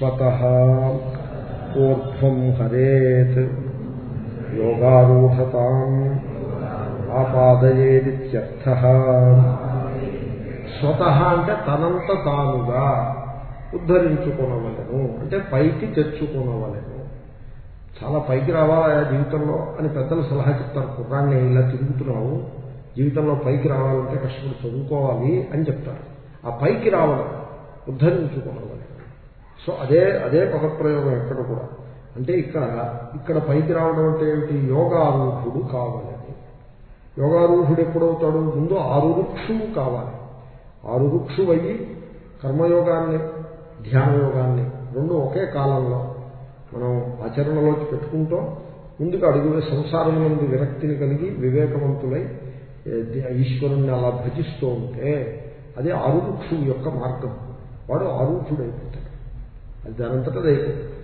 స్వత ఊర్ధ్వం హరేత్ యోగారూఢతాం ఆపాదయేదిత్యర్థ స్వత అంటే తనంత తానుగా ఉద్ధరించుకునవలను అంటే పైకి తెచ్చుకునవలను. చాలా పైకి రావాలా జీవితంలో అని పెద్దలు సలహా చెప్తారు కుర్రాన్ని ఇలా తిరుగుతున్నావు జీవితంలో పైకి రావాలంటే కష్టపడి చదువుకోవాలి అని చెప్తారు. ఆ పైకి రావడం ఉద్ధరించుకునవలను. సో అదే అదే పదప్రయోగం ఎక్కడ కూడా. అంటే ఇక్కడ ఇక్కడ పైకి రావడం అంటే ఏమిటి? యోగారూఢుడు కావాలని యోగారూఢుడు ఎప్పుడవుతాడు? ముందు ఆరురుక్షువు కావాలి. ఆరురుక్షు అయ్యి కర్మయోగాన్ని ధ్యానయోగాన్ని రెండు ఒకే కాలంలో మనం ఆచరణలోకి పెట్టుకుంటూ ముందుకు అడుగులే సంసారం నుండి విరక్తిని కలిగి వివేకవంతులై ఈశ్వరుణ్ణి అలా భజిస్తూ ఉంటే అదే ఆరుక్షువు యొక్క మార్గం. వాడు ఆరుక్షుడైపోతాడు అది దానంతటా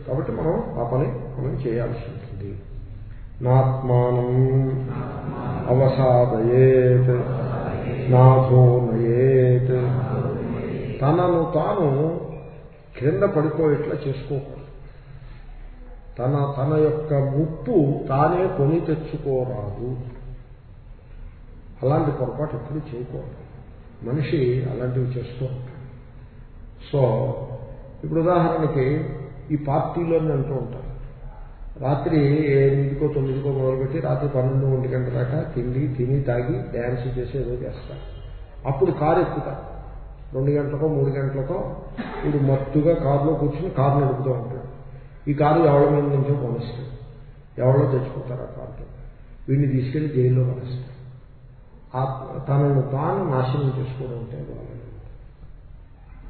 కాబట్టి మనం ఆ పని మనం చేయాల్సి ఉంటుంది నాత్మానం అవసాదయేత్ నాథోనయేత్ తనను తాను క్రింద పడిపోయేట్లా చేసుకోకూడదు. తన తన యొక్క ముప్పు తానే కొని తెచ్చుకోరాదు. అలాంటి పొరపాటు ఎప్పుడు చేయకూడదు. మనిషి అలాంటివి చేస్తూ ఉంటాడు. సో ఇప్పుడు ఉదాహరణకి ఈ పార్టీలోనే అంటూ ఉంటారు. రాత్రి ఎనిమిదికో తొమ్మిదికో మొదలుపెట్టి రాత్రి పన్నెండు ఒంటి గంట దాకా తిండి తిని తాగి డ్యాన్స్ చేసి ఏదో చేస్తారు. అప్పుడు కారు ఎక్కుతారు. రెండు గంటలకో మూడు గంటలకో వీడు మత్తుగా కారులో కూర్చుని కారు నడుపుతూ ఉంటాడు ఈ కారు ఎవరి మీద నుంచో కొనిస్తుంది ఎవరో తెచ్చుకుంటారు ఆ కారుతో. వీడిని తీసుకెళ్ళి జైల్లో కొనిస్తారు. తనను తాను నాశనం చేసుకోవడం అంటే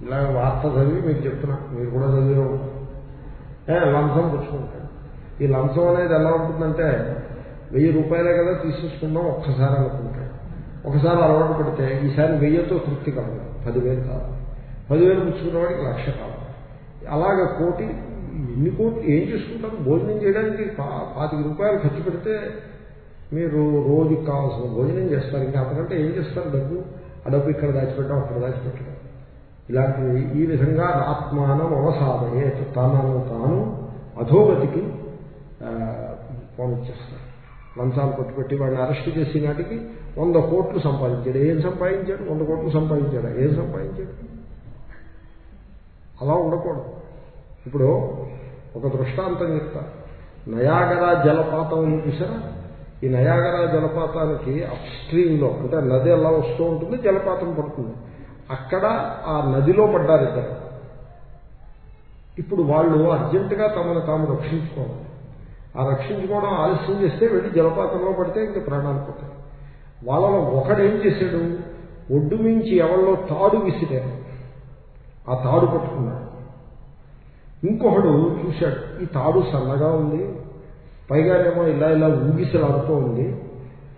ఇలా వార్త చదివి మీకు చెప్తున్నా. మీరు కూడా చదివే ఉంటారు. లంచం పుచ్చుకుంటాడు ఈ లంచం అనేది ఎలా ఉంటుందంటే వెయ్యి రూపాయలే కదా తీసేసుకుందాం ఒక్కసారి అనుకుంటాడు ఒకసారి అలవాటు పడితే ఈసారి వెయ్యితో తృప్తి కావాలి పదివేలు కాదు. పదివేలు పుచ్చుకున్న వాడికి లక్ష కాదు. అలాగే కోటి ఎన్ని కోట్లు ఏం చేసుకుంటారు? భోజనం చేయడానికి పాతిక రూపాయలు ఖర్చు పెడితే మీరు రోజుకి కావాల్సిన భోజనం చేస్తారు. ఇంకా అంతకంటే ఏం చేస్తారు డబ్బు? ఆ డబ్బు ఇక్కడ దాచిపెట్టడం అక్కడ దాచిపెట్టడం ఇలాంటివి ఈ విధంగా ఆత్మానం అవసాదయే తాను తాను అధోగతికి పంపించేస్తాడు లంచాలు పట్టుపెట్టి వాడిని అరెస్ట్ చేసే నాటికి వంద కోట్లు సంపాదించాడు. ఏం సంపాదించాడు? వంద కోట్లు సంపాదించాడు? ఏం సంపాదించాడు? అలా ఉండకూడదు. ఇప్పుడు ఒక దృష్టాంతం చెప్తా. నయాగరా జలపాతం ఉంది చూసారా? ఈ నయాగరా జలపాతానికి అప్ స్ట్రీమ్లో అంటే నది ఎలా వస్తూ ఉంటుంది జలపాతం పడుతుంది. అక్కడ ఆ నదిలో పడ్డారు ఇప్పుడు వాళ్ళు అర్జెంటుగా తమను తాము రక్షించుకోవాలి. ఆ రక్షించుకోవడం ఆలస్యం చేస్తే వెళ్ళి జలపాతంలో పడితే ఇంక ప్రాణాలు పోతాయి. వాళ్ళలో ఒకడేం చేశాడు? ఒడ్డు మించి ఎవరిలో తాడు విసిరాడు. ఆ తాడు పట్టుకున్నాడు. ఇంకొకడు చూశాడు ఈ తాడు సన్నగా ఉంది పైగానేమో ఇలా ఇలా ఊగిసలాడుతూ ఉంది.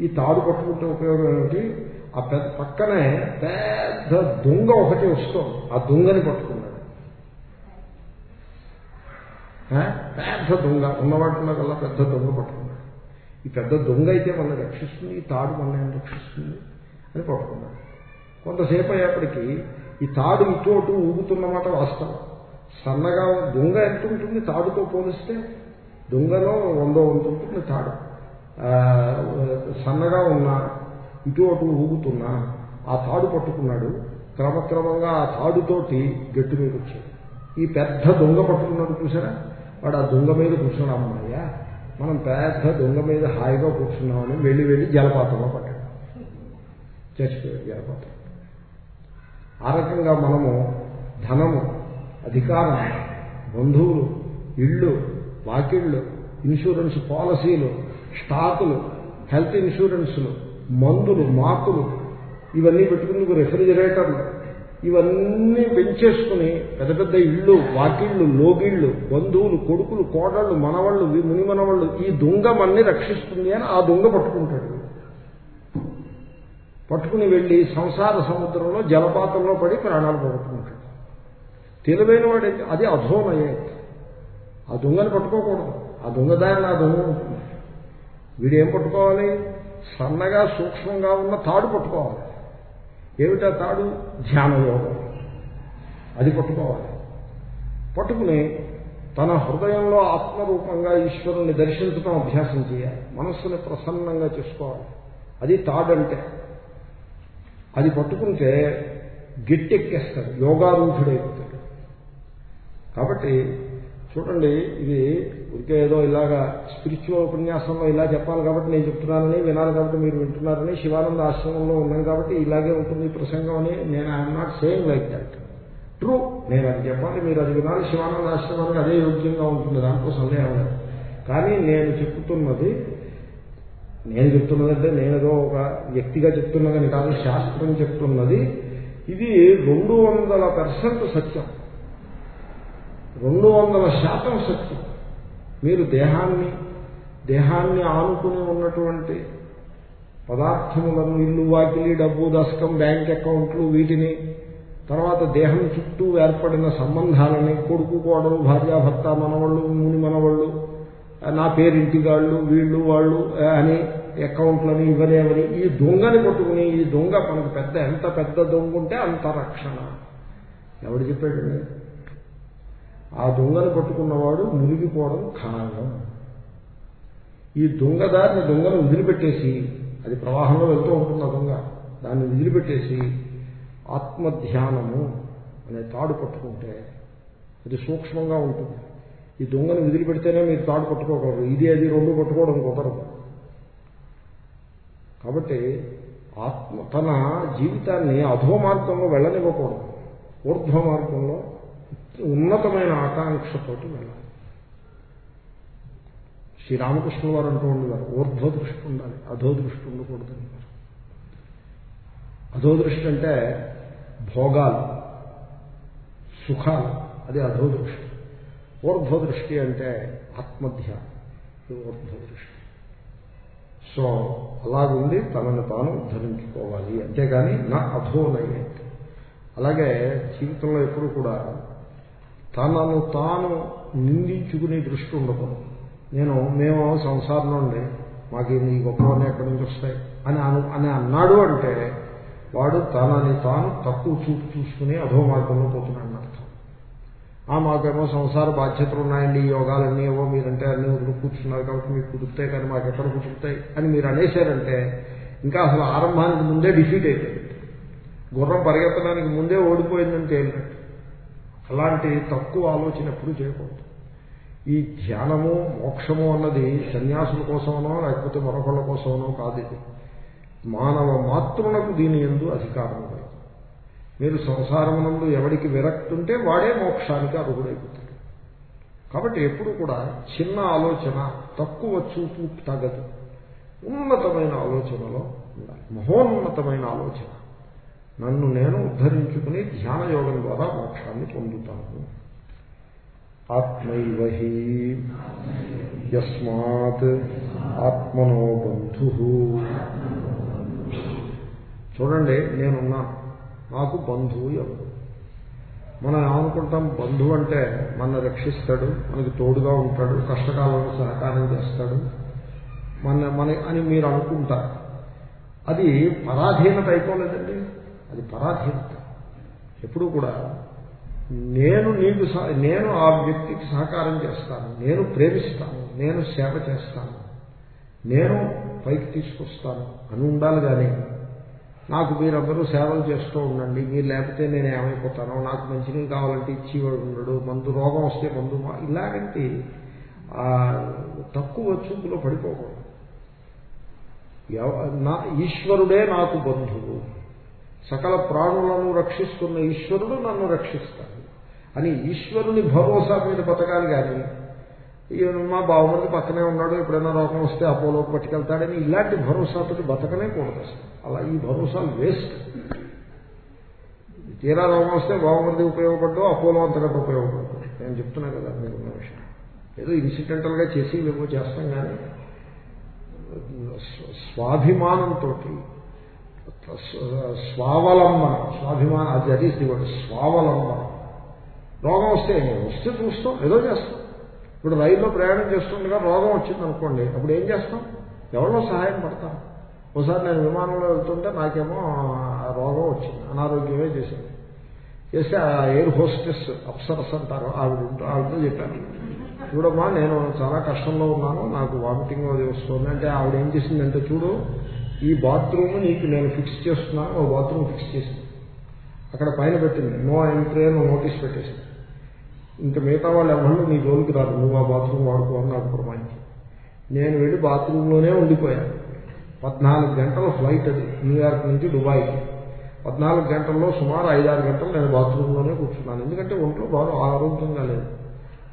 ఈ తాడు పట్టుకుంటే ఉపయోగం ఏమిటి? ఆ పెద్ద పక్కనే పెద్ద దొంగ ఒకటి వస్తుంది. ఆ దొంగని పట్టుకున్నాడు. పెద్ద దొంగ. ఉన్నవాటిలో పెద్ద దొంగ పట్టుకున్నాడు. ఈ పెద్ద దొంగ అయితే మన రక్షిస్తుంది ఈ తాడు మన రక్షిస్తుంది అని పట్టుకున్నాడు. కొంతసేపు అయ్యేప్పటికీ ఈ తాడు ఇటు అటు ఊగుతున్నమాట వాస్తవం. సన్నగా దొంగ ఎంత ఉంటుంది? తాడుతో పోలిస్తే దొంగలో వందో వంతు ఉంటుంది తాడు. సన్నగా ఉన్న ఇటు అటు ఊగుతున్నా ఆ తాడు పట్టుకున్నాడు. క్రమక్రమంగా ఆ తాడుతోటి గట్టు మీద వచ్చాడు ఈ పెద్ద దొంగ పట్టుకున్నాడు చూసారా వాడు ఆ దొంగ మీద కూర్చున్నాడు అమ్మాయ మనం పెద్ద దొంగ మీద హాయిగా కూర్చున్నామని వెళ్ళి వెళ్ళి జలపాతంలో పట్టాడు చచ్చిపోయాడు జలపాతం. ఆ రకంగా మనము ధనము అధికారం బంధువులు ఇళ్ళు వాకిళ్ళు ఇన్సూరెన్స్ పాలసీలు స్టాకులు హెల్త్ ఇన్సూరెన్స్లు మందులు మాకులు ఇవన్నీ పెట్టుకుని రెఫ్రిజిరేటర్లు ఇవన్నీ పెంచేసుకుని పెద్ద పెద్ద ఇళ్ళు వాకిళ్ళు లోగిళ్ళు బంధువులు కొడుకులు కోడళ్ళు మనవాళ్ళు ముని మనవాళ్ళు ఈ దొంగ మన్ని రక్షిస్తుంది అని ఆ దొంగ పట్టుకుంటాడు. పట్టుకుని వెళ్ళి సంసార సముద్రంలో జలపాతంలో పడి ప్రాణాలు పడుతుంటాడు తెలివైన వాడు అది అధోనయే ఆ దొంగని పట్టుకోకూడదు. ఆ దొంగదారిని ఆ దొంగ ఉంటుంది. వీడేం పట్టుకోవాలి? సన్నగా సూక్ష్మంగా ఉన్న తాడు పట్టుకోవాలి. ఏమిటా తాడు? ధ్యానయోగం. అది పట్టుకోవాలి. పట్టుకుని తన హృదయంలో ఆత్మరూపంగా ఈశ్వరుణ్ణి దర్శించడం అభ్యాసం చేయాలి. మనస్సుని ప్రసన్నంగా చేసుకోవాలి. అది తాడంటే. అది పట్టుకుంటే గట్టెక్కేస్తాడు. యోగారూఢుడైపోతాడు. కాబట్టి చూడండి ఇది ఇంకే ఏదో ఇలాగా స్పిరిచువల్ ఉపన్యాసంలో ఇలా చెప్పాలి కాబట్టి నేను చెప్తున్నానని వినాలి కాబట్టి మీరు వింటున్నారని శివానంద ఆశ్రమంలో ఉన్నాను కాబట్టి ఇలాగే ఉంటుంది ప్రసంగం అని నేను I'm not saying like that true నేను అది చెప్పాలి మీరు అది వినాలి శివానంద ఆశ్రమానికి అదే యోగ్యంగా ఉంటుంది దాంట్లో సందేహం లేదు. కానీ నేను చెప్తున్నది నేను చెప్తున్నదంటే నేనేదో ఒక వ్యక్తిగా చెప్తున్నదని కాదు శాస్త్రం చెప్తున్నది ఇది రెండు వందల పర్సెంట్ సత్యం. రెండు వందల శాతం శక్తి. మీరు దేహాన్ని దేహాన్ని ఆనుకుని ఉన్నటువంటి పదార్థములను ఇల్లు వాకిలి డబ్బు దశకం బ్యాంక్ అకౌంట్లు వీటిని తర్వాత దేహం చుట్టూ ఏర్పడిన సంబంధాలని కొడుకు కోడలు భార్యాభర్త మనవాళ్ళు ముని మనవాళ్ళు నా పేరింటి వాళ్ళు వీళ్ళు వాళ్ళు అని అకౌంట్లని ఇవనేవని ఈ దొంగని పట్టుకుని ఈ దొంగ మనకు పెద్ద ఎంత పెద్ద దొంగ ఉంటే అంత రక్షణ. ఎవడు చెప్పాడండి? ఆ దొంగను పట్టుకున్నవాడు మునిగిపోవడం ఖాయం. ఈ దొంగ దారిని దొంగను వదిలిపెట్టేసి అది ప్రవాహంలో వెళ్తూ ఉంటుంది ఆ దొంగ దాన్ని వదిలిపెట్టేసి ఆత్మధ్యానము అనే తాడు పట్టుకుంటే అది సూక్ష్మంగా ఉంటుంది. ఈ దొంగను వదిలిపెడితేనే మీరు తాడు పట్టుకోగలరు. ఇది అది రెండు పట్టుకోవడం కుదరదు. కాబట్టి ఆత్మ తన జీవితాన్ని అధో మార్గంలో వెళ్ళనివ్వకూడదు. ఊర్ధ్వ మార్గంలో ఉన్నతమైన ఆకాంక్షతోటి వెళ్ళాలి. శ్రీరామకృష్ణ వారు అంటూ ఉండేవారు ఊర్ధ్వ దృష్టి ఉండాలి అధో దృష్టి ఉండకూడదు అన్నారు అధో దృష్టి అంటే భోగాలు సుఖాలు అది అధో దృష్టి ఊర్ధ్వ దృష్టి అంటే ఆత్మధ్యానం ఇది ఊర్ధ్వ దృష్టి సో అలాగుండి తనను తాను ఉద్ధరించుకోవాలి అంతేగాని నా అధోనయ్యే అలాగే జీవితంలో ఎప్పుడు కూడా తనను తాను నిందించుకునే దృష్టి ఉండకూడదు. నేను మేము సంసారం నుండి మాకు ఈ గొప్పవన్నీ ఎక్కడి నుంచి వస్తాయి? అని అను అని అన్నాడు అంటే వాడు తనని తాను తక్కువ చూపు చూసుకుని అధో మార్గంలో పోతున్నాడు అర్థం. ఆ మాకేమో సంసార బాధ్యతలు ఉన్నాయండి ఈ యోగాలన్నీ ఏవో మీరంటే అన్నీ వదిలి కూర్చున్నారు కాబట్టి మీకు కుదురుతాయి కానీ మాకు ఎక్కడ కుదురుతాయి అని మీరు అనేశారంటే ఇంకా అసలు ఆరంభానికి ముందే డిఫీట్ అయిపోయింది. గుర్రం పరిగెత్తడానికి ముందే ఓడిపోయిందని తేలినట్టు అలాంటి తక్కువ ఆలోచన ఎప్పుడు చేయకూడదు. ఈ ధ్యానము మోక్షము అన్నది సన్యాసుల కోసమనో లేకపోతే మరొకళ్ళ కోసమనో కాదు ఇది. మానవ మాతృనకు దీని ఎందు అధికారం లేదు. మీరు సంసారమునందు ఎవడికి విరక్తి ఉంటే వాడే మోక్షానికి అర్హుడైపోతాడు. కాబట్టి ఎప్పుడు కూడా చిన్న ఆలోచన తక్కువ చూపు తగదు. ఉన్నతమైన ఆలోచనలో ఉండాలి. మహోన్నతమైన ఆలోచన. నన్ను నేను ఉద్ధరించుకుని ధ్యాన యోగం ద్వారా మోక్షాన్ని పొందుతాను. ఆత్మైవ హి. యస్మాత్ ఆత్మనో బంధు చూడండి నేనున్నాను నాకు బంధువు ఎవరు? మనం ఏమనుకుంటాం బంధువు అంటే మన రక్షిస్తాడు మనకి తోడుగా ఉంటాడు కష్టకాలంలో సహకారం చేస్తాడు. మన మన అని మీరు అనుకుంటారు. అది పరాధీనత అయిపోలేదండి. అది పరాధీనత. ఎప్పుడూ కూడా నేను నీకు నేను ఆ వ్యక్తికి సహకారం చేస్తాను నేను ప్రేమిస్తాను నేను సేవ చేస్తాను నేను పైకి తీసుకొస్తాను అని ఉండాలి కానీ నాకు మీరందరూ సేవలు చేస్తూ ఉండండి మీరు లేకపోతే నేను ఏమైపోతానో నాకు మంచినీళ్ళు కావాలంటే ఇచ్చేవాడు ఉండడు మందు రోగం వస్తే మందు ఇలాగంటి తక్కువ చూపులో పడిపోకూడదు. నా ఈశ్వరుడే నాకు బంధువు. సకల ప్రాణులను రక్షిస్తున్న ఈశ్వరుడు నన్ను రక్షిస్తాడు. అని ఈశ్వరుని భరోసా మీద బతకాలి కానీ మా బావమంది పక్కనే ఉన్నాడు ఎప్పుడైనా రోగం వస్తే అపోలో పట్టుకెళ్తాడని ఇలాంటి భరోసాతో బతకనే కూడదు అలా ఈ భరోసా వేస్ట్. తీరా రోగం వస్తే బావమరిది ఉపయోగపడ్డు అపోలో అంతకంటే ఉపయోగపడ్డు. నేను చెప్తున్నా కదా మీకున్న విషయం. ఏదో ఇన్సిడెంటల్గా చేసి మేము చేస్తాం కానీ స్వాభిమానంతో స్వావలంబన. స్వాభిమాన అది అది స్వావలంబన. రోగం వస్తే వస్తే చూస్తాం ఏదో చేస్తాం. ఇప్పుడు రైల్లో ప్రయాణం చేస్తుండగా రోగం వచ్చింది అనుకోండి అప్పుడు ఏం చేస్తాం? ఎవరో సహాయం పడతాం? ఒకసారి నేను విమానంలో వెళ్తుంటే నాకేమో రోగం వచ్చింది అనారోగ్యమే చేసింది. చేస్తే ఆ ఎయిర్ హోస్టెస్ అప్సరస్ అంటారు ఆవిడ ఉంటూ ఆవిడతో చెప్పాను చూడమ్మా నేను చాలా కష్టంలో ఉన్నాను నాకు వామిటింగ్ అది వస్తుంది అంటే ఆవిడ ఏం చేసిందంటే చూడు ఈ బాత్రూమ్ నీకు నేను ఫిక్స్ చేస్తున్నాను ఓ బాత్రూమ్ ఫిక్స్ చేసింది. అక్కడ పైన పెట్టింది. నో ఎంట్రీ అని నోటీస్ పెట్టేసింది. ఇంకా మిగతా వాళ్ళు ఎవరు నీ జోలికి రాదు నువ్వు ఆ బాత్రూమ్ వాడుకోవాలని నాకు ప్రమాణించి. నేను వెళ్ళి బాత్రూంలోనే ఉండిపోయాను పద్నాలుగు గంటల ఫ్లైట్ అది. న్యూయార్క్ నుంచి దుబాయ్కి. పద్నాలుగు గంటల్లో సుమారు ఐదారు గంటలు నేను బాత్రూంలోనే కూర్చున్నాను. ఎందుకంటే ఒంట్లో బాగా ఆరోగ్యంగా లేదు.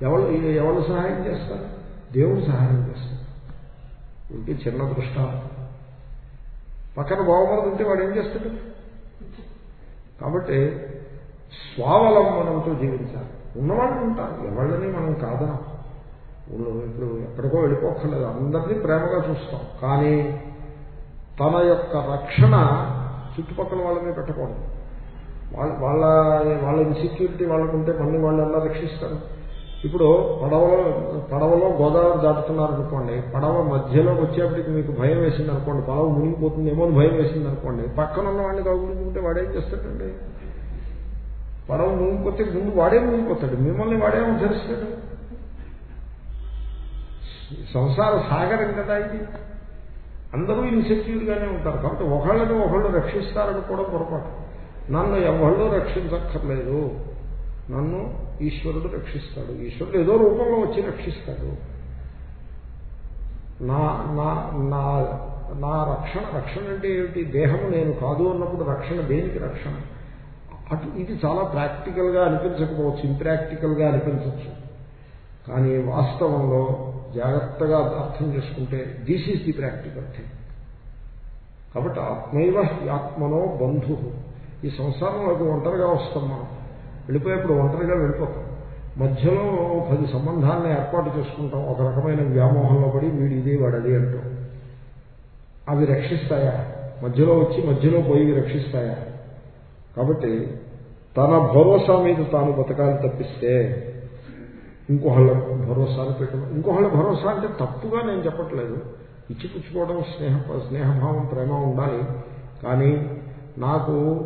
ఎవరు ఎవరు సహాయం చేస్తారు? దేవుడు సహాయం చేస్తారు ఇంకే చిన్న దృష్ట పక్కన బావమరది ఉంటే వాడు ఏం చేస్తాడు? కాబట్టి స్వావలంబనంతో జీవించాలి. ఉన్నవాళ్ళు ఉంటారు. ఎవళ్ళని మనం కాదనం. ఇప్పుడు ఎక్కడికో వెళ్ళిపోక్కర్లేదు. అందరినీ ప్రేమగా చూస్తాం. కానీ తన యొక్క రక్షణ చుట్టుపక్కల వాళ్ళని పెట్టకూడదు. వాళ్ళ వాళ్ళ వాళ్ళ ఇన్సెక్యూరిటీ వాళ్ళకుంటే మళ్ళీ వాళ్ళు ఎలా రక్షిస్తారు? ఇప్పుడు పడవలో పడవలో గోదావరి దాటుతున్నారు అనుకోండి పడవ మధ్యలోకి వచ్చేప్పటికి మీకు భయం వేసింది అనుకోండి పడవ మునిగిపోతుందేమో అని భయం వేసింది అనుకోండి పక్కన ఉన్న వాడిని కగులుకుంటే వాడేం చేస్తాడండి? పడవ మునిగిపోతే ముందు వాడే మునిగిపోతాడు మిమ్మల్ని వాడే ఉద్ధరిస్తాడు సంసార సాగరం కదా ఇది. అందరూ ఇన్సెక్యూర్గానే ఉంటారు కాబట్టి ఒకళ్ళని ఒకళ్ళు రక్షిస్తారని కూడా పొరపాటు. నన్ను ఎవళ్ళు రక్షించక్కర్లేదు. నన్ను ఈశ్వరుడు రక్షిస్తాడు. ఈశ్వరుడు ఏదో రూపంలో వచ్చి రక్షిస్తాడు. నా నా నా నా రక్షణ రక్షణ అంటే ఏమిటి? దేహము నేను కాదు అన్నప్పుడు రక్షణ దేనికి రక్షణ? అటు ఇది చాలా ప్రాక్టికల్గా అనిపించకపోవచ్చు ఇంప్రాక్టికల్గా అనిపించవచ్చు. కానీ వాస్తవంలో జాగ్రత్తగా అర్థం చేసుకుంటే this is the practical thing కాబట్టి ఆత్మైవ ఆత్మనో బంధు ఈ సంసారంలోకి ఒంటరిగా వస్తాం మనం. వెళ్ళిపోయేప్పుడు ఒంటరిగా వెళ్ళిపోతాం. మధ్యలో పది సంబంధాలను ఏర్పాటు చేసుకుంటాం. ఒక రకమైన వ్యామోహంలో పడి వీడి ఇది వాడది అంటూ. అవి రక్షిస్తాయా? మధ్యలో వచ్చి మధ్యలో పోయి రక్షిస్తాయా? కాబట్టి తన భరోసా మీద తాను బతకాలి తప్పిస్తే ఇంకోహళ్ళ భరోసాను పెట్టడం. ఇంకోహళ్ళ భరోసా అంటే తప్పుగా నేను చెప్పట్లేదు. ఇచ్చిపుచ్చుకోవడం స్నేహ స్నేహభావం ప్రేమ ఉండాలి. కానీ నాకు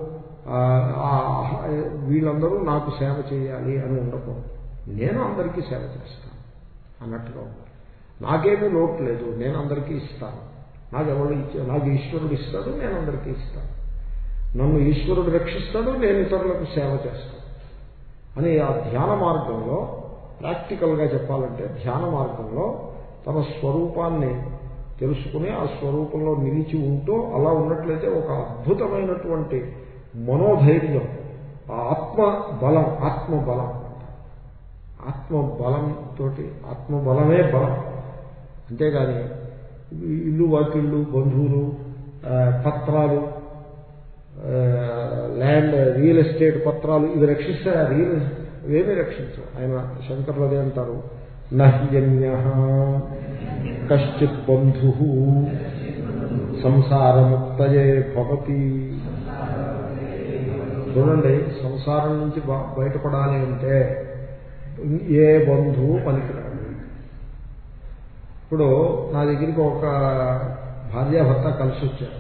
వీళ్ళందరూ నాకు సేవ చేయాలి అని ఉండకూడదు. నేను అందరికీ సేవ చేస్తాను అన్నట్టుగా ఉండాలి నాకేమీ లోటు లేదు నేను అందరికీ ఇస్తాను. నాకు ఎవరు ఇచ్చా నాకు ఈశ్వరుడు ఇస్తాడు నేను అందరికీ ఇస్తాను. నన్ను ఈశ్వరుడు రక్షిస్తాడు నేను ఇతరులకు సేవ చేస్తాను. అని ఆ ధ్యాన మార్గంలో ప్రాక్టికల్గా చెప్పాలంటే ధ్యాన మార్గంలో తన స్వరూపాన్ని తెలుసుకుని ఆ స్వరూపంలో నిలిచి ఉంటూ అలా ఉన్నట్లయితే ఒక అద్భుతమైనటువంటి మనోధైర్యం ఆత్మ బలం ఆత్మ బలం ఆత్మ బలంతో ఆత్మ బలమే బలం. అంతేగాని ఇల్లు వాకిళ్ళు బంధువులు పత్రాలు ల్యాండ్ రియల్ ఎస్టేట్ పత్రాలు ఇవి రక్షిస్తే రియల్ ఇవేమీ రక్షించవు. ఆయన శంకర్లు అదే అంటారు. నహ్యన్య కశ్చిత్ బంధు సంసారముక్తయే భవతి. చూడండి సంసారం నుంచి బయటపడాలి అంటే ఏ బంధువు పనికిరాడు ఇప్పుడు నా దగ్గరికి ఒక భార్యాభర్త కలిసి వచ్చారు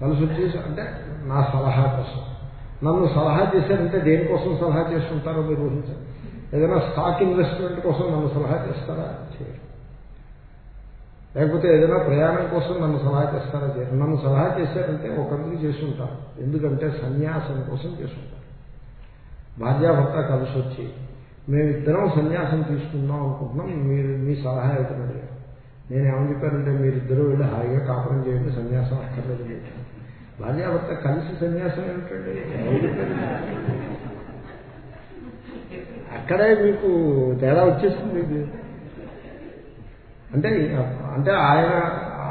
కలిసి వచ్చేసి అంటే నా సలహా కోసం. నన్ను సలహా చేశారంటే దేనికోసం సలహా చేస్తుంటారో మీరు ఊహించారు ఏదైనా స్టాక్ ఇన్వెస్ట్మెంట్ కోసం నన్ను సలహా చేస్తారా? చేయరు. లేకపోతే ఏదైనా ప్రయాణం కోసం నన్ను సలహా చేస్తారా? నన్ను సలహా చేశారంటే ఒకరికి చేసుంటారు. ఎందుకంటే సన్యాసం కోసం చేసుంటారు. భార్యాభర్త కలిసి వచ్చి మేమిద్దరం సన్యాసం తీసుకుందాం అనుకుంటున్నాం. మీరు మీ సలహా అవుతున్నాడు నేను ఏమని చెప్పానంటే మీరిద్దరూ వెళ్ళి హాయిగా కాపురం చేయండి. సన్యాసం అక్కర్లేదు. మీకు భార్యాభర్త కలిసి సన్యాసం ఏమిటండి? అక్కడే మీకు తేడా వచ్చేస్తుంది మీకు? అంటే అంటే ఆయన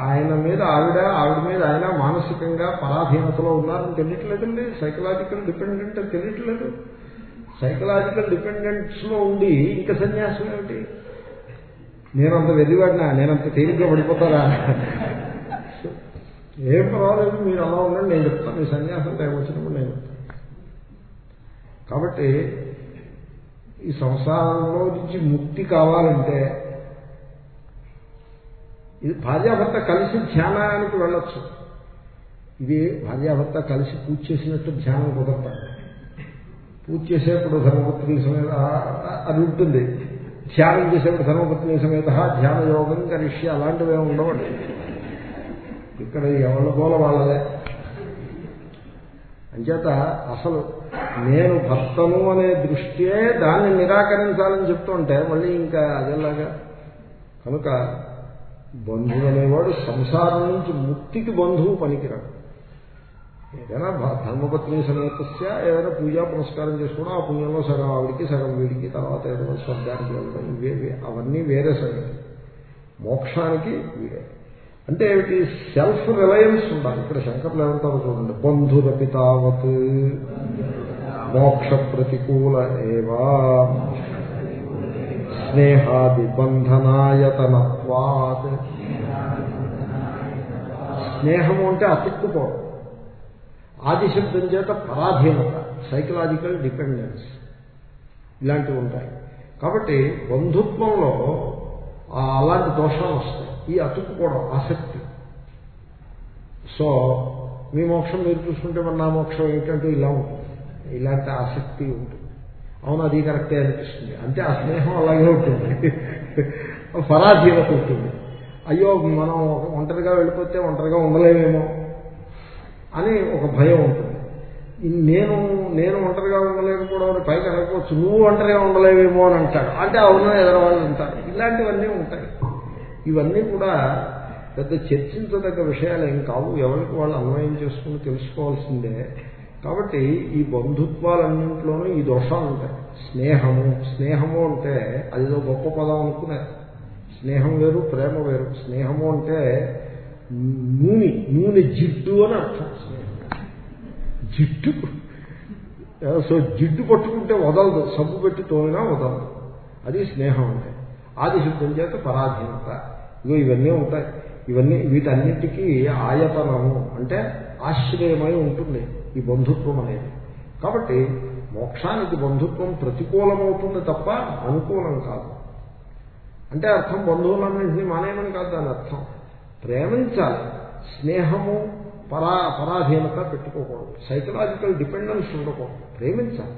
ఆయన మీద ఆవిడ ఆవిడ మీద ఆయన మానసికంగా పరాధీనతలో ఉన్నారని తెలియట్లేదండి. సైకలాజికల్ డిపెండెంట్ అని తెలియట్లేదు. సైకలాజికల్ డిపెండెంట్స్లో ఉండి ఇంకా సన్యాసం ఏమిటి? నేనంత వెదివాడినా? నేనంత తేలిగ్గా పడిపోతారా? ఏం పర్వాలేదు మీరు అలా ఉండండి నేను చెప్తాను. మీ సన్యాసం టైం వచ్చినప్పుడు నేను కాబట్టి ఈ సంసారంలో నుంచి ముక్తి కావాలంటే ఇది భార్యాభర్త కలిసి ధ్యానానికి వెళ్ళొచ్చు. ఇది భార్యాభర్త కలిసి పూజ చేసినట్టు ధ్యానం కుదరతాడు పూజ చేసేప్పుడు ధర్మపత్ని సమేత అది ఉంటుంది. ధ్యానం చేసేప్పుడు ధర్మపత్ని సమేత ధ్యాన యోగం కరిష్య అలాంటివి ఉండవండి. ఇక్కడ ఎవరి గోల వాళ్ళదే. అంచేత అసలు నేను భర్తను అనే దృష్టియే దాన్ని నిరాకరించాలని చెప్తుంటే మళ్ళీ ఇంకా అదేలాగా కనుక బంధువు అనేవాడు సంసారం నుంచి ముక్తికి బంధువు పనికిరాడు. ఏదైనా ధర్మపత్ని సమేతస్య ఏదైనా పూజా పురస్కారం చేసుకోవడం ఆ పుణ్యంలో సగం ఆవిడికి సగం వీడికి తర్వాత ఏదైనా స్వర్గానికి వెళ్ళడం ఇవే అవన్నీ వేరే సంగతి. మోక్షానికి వీడే. అంటే ఏమిటి? సెల్ఫ్ రిలయన్స్ ఉండాలి. ఇక్కడ శంకర్లు ఏమంటారు చూడండి. బంధురపి తావత్ మోక్ష ప్రతికూల ఏవా. స్నేహాది బంధనాయతనత్వాత్ స్నేహము అంటే అతుక్కుపోవడం ఆదిశబ్దం చేత పరాధీనత సైకలాజికల్ డిపెండెన్స్ ఇలాంటివి ఉంటాయి కాబట్టి బంధుత్వంలో అలాంటి దోషాలు వస్తాయి ఈ అతుక్కుపోవడం ఆసక్తి సో మీ మోక్షం మీరు చూసుకుంటే మరి నా మోక్షం ఏంటంటే ఇలా ఉంటుంది ఇలాంటి ఆసక్తి ఉంటుంది అవును అది కరెక్టే అనిపిస్తుంది అంటే ఆ స్నేహం అలాగే ఉంటుంది. పరాధీనత ఉంటుంది. అయ్యో మనం ఒంటరిగా వెళ్ళిపోతే ఒంటరిగా ఉండలేమేమో అని ఒక భయం ఉంటుంది. నేను నేను ఒంటరిగా ఉండలేకపోవడం అని పైకి అనకపోవచ్చు నువ్వు ఒంటరిగా ఉండలేవేమో అని అంటాడు అంటే అవును ఎదరవాళ్ళు అంటారు. ఇలాంటివన్నీ ఉంటాయి. ఇవన్నీ కూడా పెద్ద చర్చించదగ్గ విషయాలు ఏం కావు. ఎవరికి వాళ్ళు అన్వయం చేసుకుని తెలుసుకోవాల్సిందే. కాబట్టి ఈ బంధుత్వాలన్నింటిలోనూ ఈ దోషాలు ఉంటాయి. స్నేహము స్నేహము అంటే అదిదో గొప్ప పదం అనుకున్నారు స్నేహం వేరు ప్రేమ వేరు. స్నేహము అంటే నూనె నూనె జిడ్డు అని అర్థం. జిడ్డు. సో జిడ్డు పట్టుకుంటే వదలదు. సబ్బు పెట్టి తోమినా వదలదు. అది స్నేహం అంటే. ఆది శుద్ధం చేత పరాధీనత ఇగో ఇవన్నీ ఉంటాయి. ఇవన్నీ వీటన్నిటికీ ఆయతనము అంటే ఆశ్రయమై ఉంటుంది. ఈ బంధుత్వం అనేది. కాబట్టి మోక్షానికి బంధుత్వం ప్రతికూలమవుతుంది తప్ప అనుకూలం కాదు. అంటే అర్థం బంధువులన్నింటినీ మానేయమని కాదు దాని అర్థం. ప్రేమించాలి. స్నేహము పరా పరాధీనత పెట్టుకోకూడదు. సైకలాజికల్ డిపెండెన్స్ ఉండకూడదు. ప్రేమించాలి.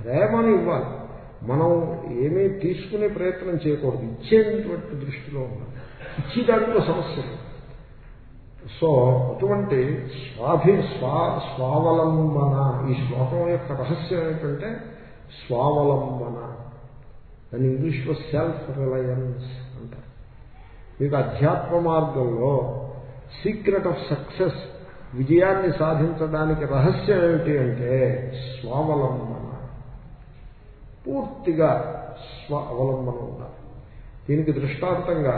ప్రేమని ఇవ్వాలి. మనం ఏమీ తీసుకునే ప్రయత్నం చేయకూడదు. ఇచ్చేటువంటి దృష్టిలో ఉండాలి. ఇచ్చి దాంట్లో సమస్యలు సో అటువంటి స్వాభి స్వా స్వావలంబన ఈ శ్లోకం యొక్క రహస్యం ఏంటంటే స్వావలంబన. దాని ఇంగ్లీష్లో సెల్ఫ్ రిలయన్స్ అంటారు. మీకు అధ్యాత్మ మార్గంలో సీక్రెట్ ఆఫ్ సక్సెస్ విజయాన్ని సాధించడానికి రహస్యం ఏమిటి అంటే స్వావలంబన. పూర్తిగా స్వ అవలంబన ఉండాలి. దీనికి దృష్టాంతంగా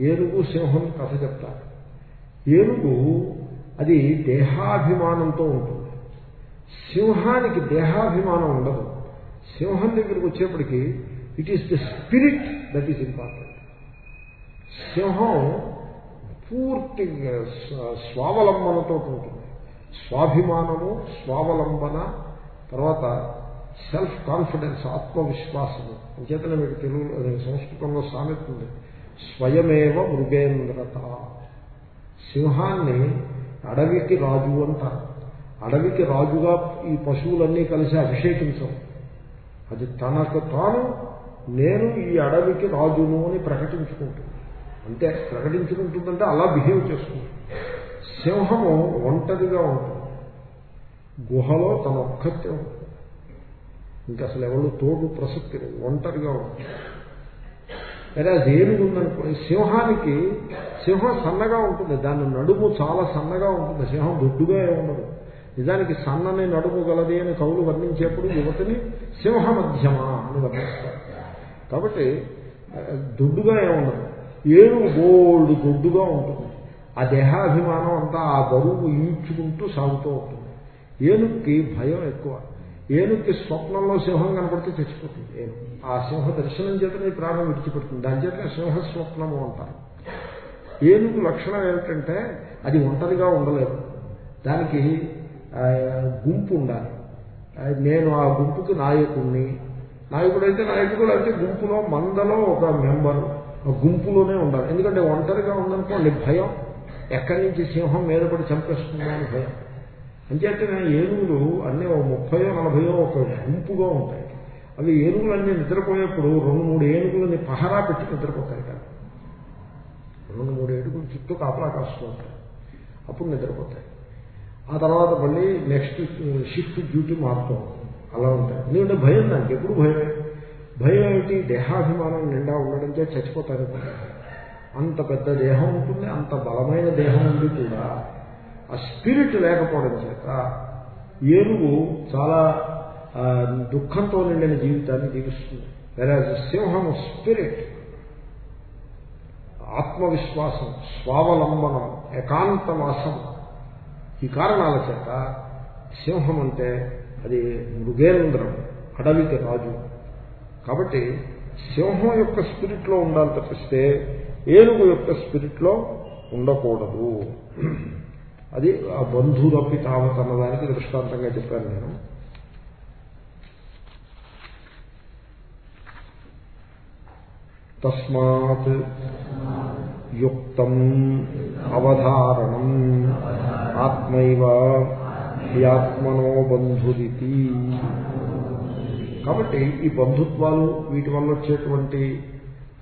ఏనుగు సింహం కథ చెప్తారు. ఏనుగు అది దేహాభిమానంతో ఉంటుంది. సింహానికి దేహాభిమానం ఉండదు. సింహం దగ్గరికి వచ్చేప్పటికి it is the spirit that is important సింహం పూర్తి స్వావలంబనతో ఉంటుంది. స్వాభిమానము స్వావలంబన తర్వాత సెల్ఫ్ కాన్ఫిడెన్స్ ఆత్మవిశ్వాసము. అంచేతనే మీకు తెలుగులో సంస్కృతంలో సామెత స్వయమేవ మృగేంద్రత. సింహాన్ని అడవికి రాజు అంటారు అడవికి రాజుగా ఈ పశువులన్నీ కలిసి అభిషేకించవు అది తనకు తాను నేను ఈ అడవికి రాజును అని ప్రకటించుకుంటుంది. అంతే ప్రకటించుకుంటుందంటే అలా బిహేవ్ చేస్తుంది. సింహము ఒంటరిగా ఉంటుంది. గుహలో తన ఒక్కతే ఉంటుంది. ఇంకా అసలు ఎవరు తోడు ప్రసక్తి లేదు. ఒంటరిగా ఉంటుంది. సరే అది ఏనుగుందనుకోండి సింహానికి సింహం సన్నగా ఉంటుంది దాని నడుము చాలా సన్నగా ఉంటుంది సింహం దొడ్డుగా ఉండదు. నిజానికి సన్నని నడుము గలది అని కవులు వర్ణించేప్పుడు యువతిని సింహ మధ్యమ అని వర్ణిస్తారు. కాబట్టి దొడ్డుగా ఏముండదు ఏనుగు బోల్డ్ దొడ్డుగా ఉంటుంది. ఆ దేహాభిమానం అంతా ఆ బరువు ఈడ్చుకుంటూ సాగుతూ ఉంటుంది. ఏనుగుకి భయం ఎక్కువ. ఏనుగుకి స్వప్నంలో సింహం కనపడితే చచ్చిపోతుంది. ఏను ఆ సింహ దర్శనం చేతనే ప్రాణం విడిచిపెడుతుంది. దాని చేత సింహ స్వప్నము అంటారు. ఏనుగు లక్షణం ఏమిటంటే అది ఒంటరిగా ఉండలేదు. దానికి గుంపు ఉండాలి. నేను ఆ గుంపుకి నాయకుడిని నాయకుడు అయితే నాయకుడు అంటే గుంపులో మందలో ఒక మెంబరు గుంపులోనే ఉండాలి. ఎందుకంటే ఒంటరిగా ఉందనుకోండి భయం. ఎక్కడి నుంచి సింహం మీద పడి చంపేస్తుందో అని భయం. అంచేతనే ఏనుగులు అన్నీ ఒక ముప్పయో నలభయో ఒక గుంపుగా ఉంటాయి. అవి ఏనుగులన్నీ నిద్రపోయేప్పుడు రెండు మూడు ఏనుగులని పహరా పెట్టి నిద్రపోతాయి కదా. రెండు మూడు ఏనుగులు చుట్టూ కాపలా కాస్తూ ఉంటాయి. అప్పుడు నిద్రపోతాయి. ఆ తర్వాత మళ్ళీ నెక్స్ట్ షిఫ్ట్ డ్యూటీ మారుతాం అలా ఉంటాయి. ఎందుకంటే భయం దానికి. ఎప్పుడు భయమే? భయం ఏమిటి? దేహాభిమానం నిండా ఉండడంతో చచ్చిపోతారు. అంత పెద్ద దేహం ఉంటుంది అంత బలమైన దేహం ఉంది కూడా ఆ స్పిరిట్ లేకపోవడం చేత ఏనుగు చాలా దుఃఖంతో నిండిన జీవితాన్ని జీవిస్తుంది. వేరే సింహం స్పిరిట్. ఆత్మవిశ్వాసం స్వావలంబనం ఏకాంతవాసం. ఈ కారణాల చేత సింహం అంటే అది మృగేంద్రం అడవికి రాజు. కాబట్టి సింహం యొక్క స్పిరిట్లో ఉండాలి తప్పిస్తే ఏనుగు యొక్క స్పిరిట్లో ఉండకూడదు. అది ఆ బంధురపి తావత్ అన్నదానికి దృష్టాంతంగా చెప్పాను నేను. తస్మాత్ యుక్తం అవధారణం ఆత్మైవ హ్యాత్మనో బంధురితి. కాబట్టి ఈ బంధుత్వాలు వీటి వల్ల వచ్చేటువంటి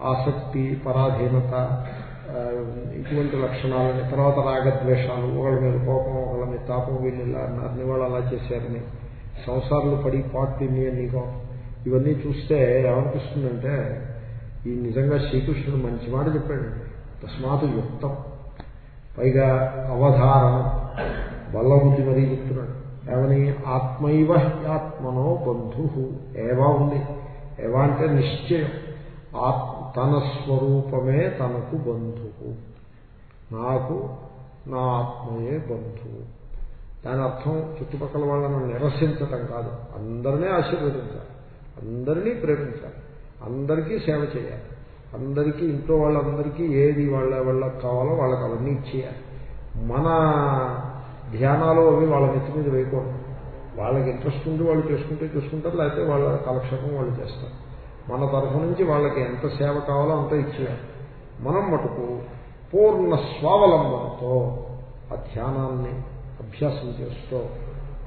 ఆసక్తి పరాధీనత ఇటువంటి లక్షణాలని తర్వాత రాగద్వేషాలు ఒకళ్ళ మీద కోపం ఒకళ్ళ మీద తాపం వీళ్ళు ఇలా అన్నారని వాళ్ళు అలా చేశారని సంసారాలు పడి పాటు నీకో ఇవన్నీ చూస్తే ఏమనిపిస్తుందంటే ఈ నిజంగా శ్రీకృష్ణుడు మంచి మాట చెప్పాడు. తస్మాత్ యుక్తం. పైగా అవధారణ. బల్లబుద్ధి మరీ చెప్తున్నాడు. ఏమని? ఆత్మైవ ఆత్మనో బంధు. ఏవా ఉంది? ఏవా అంటే నిశ్చయం. ఆత్మ తన స్వరూపమే తనకు బంధు. నాకు నా ఆత్మయే బంధువు. దాని అర్థం చుట్టుపక్కల వాళ్ళను నిరసించటం కాదు. అందరినీ ఆశీర్వదించాలి. అందరినీ ప్రేమించాలి. అందరికీ సేవ చేయాలి. అందరికీ ఇంట్లో వాళ్ళందరికీ ఏది వాళ్ళ వాళ్ళకి కావాలో వాళ్ళకి అవన్నీ ఇచ్చేయాలి. మన ధ్యానాలు అవి వాళ్ళ నెత్తి మీద వేయకూడదు. వాళ్ళకి ఇంట్రెస్ట్ ఉండి వాళ్ళు చేసుకుంటే చూసుకుంటారు లేకపోతే వాళ్ళ కాలక్షేపం వాళ్ళు చేస్తారు. మన తరఫు నుంచి వాళ్ళకి ఎంత సేవ కావాలో అంత ఇచ్చేయాలి. మనం మటుకు పూర్ణ స్వావలంబనతో ఆ ధ్యానాన్ని అభ్యాసం చేస్తూ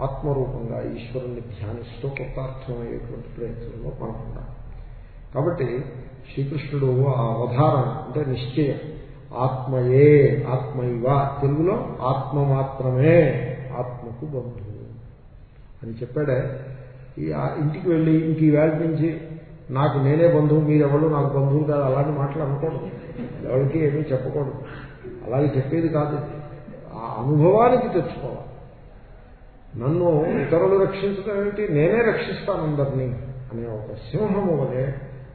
ఆత్మరూపంగా ఈశ్వరుణ్ణి ధ్యానిస్తూ కృతార్థమయ్యేటువంటి ప్రయత్నంలో మనం కాబట్టి శ్రీకృష్ణుడు ఆ అవధారణ అంటే నిశ్చయం ఆత్మయే ఆత్మైవ తెలుగులో ఆత్మ మాత్రమే ఆత్మకు బంధువు అని చెప్పాడే. ఈ ఇంటికి వెళ్ళి ఇంక ఈ నుంచి నాకు నేనే బంధువు మీరెవరు నాకు బంధువులు కాదు అలాంటి మాటలు అనకూడదు. ఎవరికి ఏమీ చెప్పకూడదు. అలాగే చెప్పేది కాదు. ఆ అనుభవానికి తెచ్చుకోవాలి. నన్ను ఇతరులు రక్షించడం ఏమిటి? నేనే రక్షిస్తాను అందరినీ అనే ఒక సింహము వలె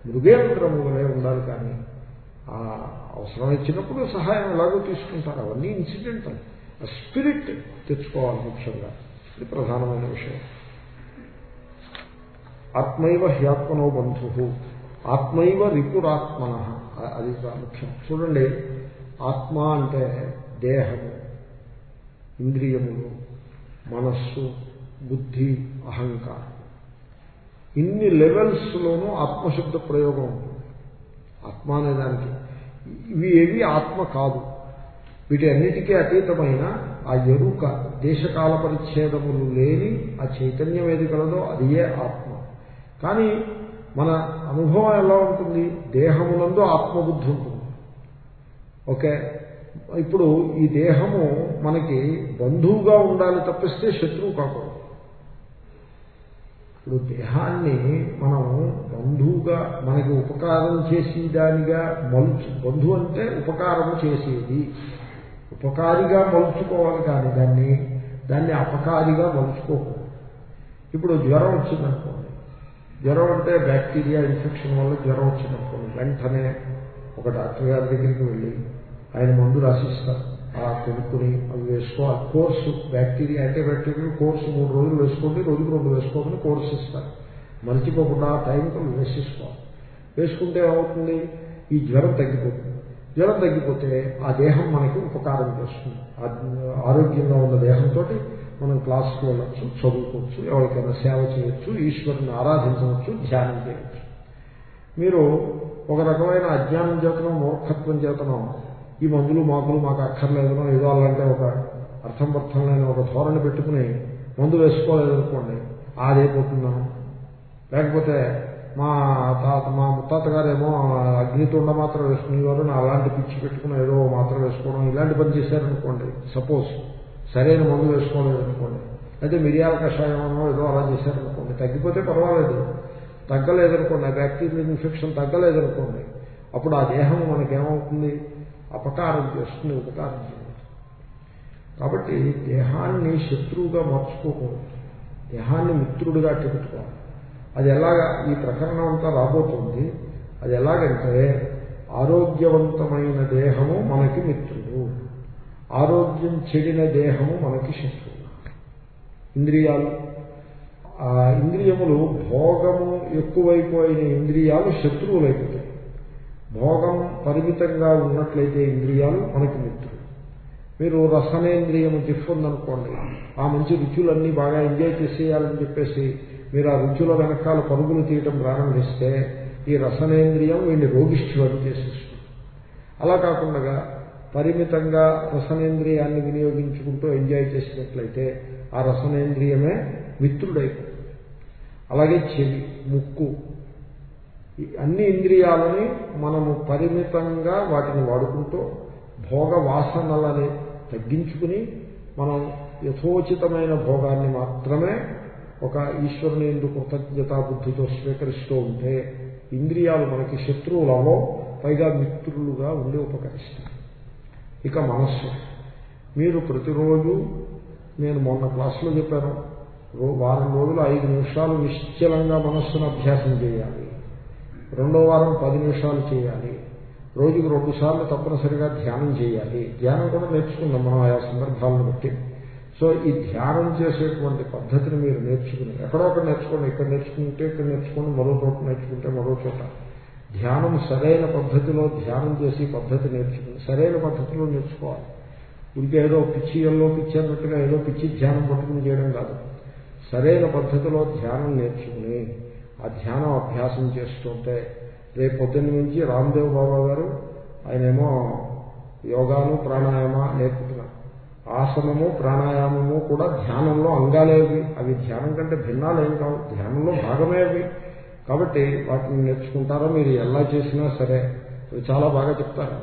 మృగేంద్రము వలె ఉండాలి కానీ ఆ అవసరం ఇచ్చినప్పుడు సహాయం ఎలాగో తీసుకుంటారు. అవన్నీ ఇన్సిడెంటల్. ఆ స్పిరిట్ తెచ్చుకోవాలి ముఖ్యంగా. ఇది ప్రధానమైన విషయం. ఆత్మైవ హ్యాత్మనో బంధు. ఆత్మైవ రిపురాత్మన. అది ముఖ్యం. చూడండి ఆత్మ అంటే దేహము ఇంద్రియములు మనస్సు బుద్ధి అహంకారం. ఇన్ని లెవెల్స్లోనూ ఆత్మశబ్ద ప్రయోగం ఉంటుంది. ఆత్మ అనేదానికి ఇవి ఏవి ఆత్మ కాదు. వీటి అన్నిటికీ అతీతమైన ఆ ఎరుక దేశకాల పరిచ్ఛేదములు లేని ఆ చైతన్యం ఏది కలదో అదియే ఆత్మ. కానీ మన అనుభవం ఎలా ఉంటుంది? దేహమునందు ఆత్మబుద్ధి ఉంటుంది. ఓకే? ఇప్పుడు ఈ దేహము మనకి బంధువుగా ఉండాలి తప్పిస్తే శత్రువు కాకూడదు. ఇప్పుడు దేహాన్ని మనం బంధువుగా మనకి ఉపకారం చేసేదానిగా మలుచు బంధువు అంటే ఉపకారం చేసేది. ఉపకారిగా మలుచుకోవాలి కానీ దాన్ని దాన్ని అపకారిగా మలుచుకోకూడదు. ఇప్పుడు జ్వరం వచ్చిందనుకోండి. జ్వరం అంటే బ్యాక్టీరియా ఇన్ఫెక్షన్ వల్ల జ్వరం వచ్చినప్పుడు వెంటనే ఒక డాక్టర్ గారి దగ్గరికి వెళ్ళి ఆయన మందు రాసిస్తారు. ఆ కొనుక్కుని అవి వేసుకో ఆ కోర్సు బ్యాక్టీరియా అంటే బ్యాక్టీరియా కోర్సు మూడు రోజులు వేసుకోండి రోజుకు రెండు వేసుకోమని కోర్సు ఇస్తారు. మర్చిపోకుండా ఆ టైంకి అవి వేసేసుకోవాలి. వేసుకుంటే ఏమవుతుంది? ఈ జ్వరం తగ్గిపోతుంది. జ్వరం తగ్గిపోతే ఆ దేహం మనకి ఉపకారం చేస్తుంది. ఆరోగ్యంగా ఉన్న దేహంతో మనం క్లాస్కి వెళ్ళొచ్చు చదువుకోవచ్చు ఎవరికైనా సేవ చేయొచ్చు ఈశ్వరుని ఆరాధించవచ్చు ధ్యానం చేయవచ్చు మీరు ఒక రకమైన అజ్ఞానం చేతనో మూర్ఖత్వం చేతనో ఈ మందులు మాకులు మాకు అక్కర్లేదనో ఏదో అలాంటి ఒక అర్థం అర్థం లేని ఒక ధోరణి పెట్టుకుని మందు వేసుకోలేదనుకోండి ఆదైపోతున్నాను లేకపోతే మా తాత మా ముత్తాత గారేమో అగ్నితుండ మాత్రం వేసుకునేవారు అలాంటి పిచ్చి పెట్టుకుని ఏదో మాత్రం వేసుకోవడం ఇలాంటి పని చేశారనుకోండి సపోజ్ సరైన మందు వేసుకోలేదనుకోండి అయితే మిరియాల కషాయం ఏదో అలా చేశారనుకోండి. తగ్గిపోతే పర్వాలేదు. తగ్గలేదనుకోండి. ఆ బ్యాక్టీరియల్ ఇన్ఫెక్షన్ తగ్గలేదనుకోండి. అప్పుడు ఆ దేహం మనకేమవుతుంది? అపకారం చేస్తుంది ఉపకారం చేస్తుంది. కాబట్టి దేహాన్ని శత్రువుగా మార్చుకోకూడదు. దేహాన్ని మిత్రుడిగా పెట్టుకోవాలి అది ఎలాగా ఈ ప్రకరణం అంతా రాబోతుంది? అది ఎలాగంటే ఆరోగ్యవంతమైన దేహము మనకి మిత్రుడు. ఆరోగ్యం చెడిన దేహము మనకి శత్రువు. ఇంద్రియాలు. ఆ ఇంద్రియములు భోగము ఎక్కువైపోయిన ఇంద్రియాలు శత్రువులైపోతాయి. భోగం పరిమితంగా ఉన్నట్లయితే ఇంద్రియాలు మనకి మిత్రులు. మీరు రసనేంద్రియము జిఫ్ ఉందనుకోండి ఆ మంచి రుచులన్నీ బాగా ఎంజాయ్ చేసేయాలని చెప్పేసి మీరు ఆ రుచుల వెనకాల పరుగులు తీయటం ప్రారంభిస్తే ఈ రసనేంద్రియం వీడిని రోగిష్ఠులను చేసేస్తుంది. అలా కాకుండా పరిమితంగా రసనేంద్రియాన్ని వినియోగించుకుంటూ ఎంజాయ్ చేసినట్లయితే ఆ రసనేంద్రియమే మిత్రుడైపోతుంది అలాగే చెవి ముక్కు అన్ని ఇంద్రియాలని మనము పరిమితంగా వాటిని వాడుకుంటూ భోగ వాసనలని తగ్గించుకుని మనం యథోచితమైన భోగాన్ని మాత్రమే ఒక ఈశ్వరుని ఎందుకు కృతజ్ఞతాబుద్ధితో స్వీకరిస్తూ ఉంటే ఇంద్రియాలు మనకి శత్రువులలో పైగా మిత్రులుగా ఉండి ఉపకరిస్తాయి. ఇక మనస్సు. మీరు ప్రతిరోజు నేను మొన్న క్లాసులో చెప్పాను వారం రోజులు ఐదు నిమిషాలు నిశ్చలంగా మనస్సును అభ్యాసం చేయాలి. రెండో వారం పది నిమిషాలు చేయాలి. రోజుకు రెండు సార్లు తప్పనిసరిగా ధ్యానం చేయాలి. ధ్యానం కూడా నేర్చుకుందాం మనం ఆయా సందర్భాలను బట్టి. సో ఈ ధ్యానం చేసేటువంటి పద్ధతిని మీరు నేర్చుకుని ఎక్కడో ఒకటి నేర్చుకోండి ఇక్కడ నేర్చుకుంటే ఇక్కడ నేర్చుకోండి మరో చోట నేర్చుకుంటే మరో చోట. ధ్యానం సరైన పద్ధతిలో ధ్యానం చేసి పద్ధతి నేర్చుకుని సరైన పద్ధతిలో నేర్చుకోవాలి. ఇంకే ఏదో పిచ్చి ఎల్లో పిచ్చి అన్నట్టుగా ఏదో పిచ్చి ధ్యానం పట్టుకుని చేయడం కాదు. సరైన పద్ధతిలో ధ్యానం నేర్చుకుని ఆ ధ్యానం అభ్యాసం చేస్తుంటే రేపు పొద్దున్న నుంచి రామ్దేవ్ బాబా గారు ఆయనేమో యోగాను ప్రాణాయామ నేర్పుతున్నారు. ఆసనము ప్రాణాయామము కూడా ధ్యానంలో అంగాలేవి. అవి ధ్యానం కంటే భిన్నాలు ఏమి కావు. ధ్యానంలో భాగమే అవి. కాబట్టి వాటిని నేర్చుకుంటారో మీరు ఎలా చేసినా సరే అవి చాలా బాగా చెప్తారు.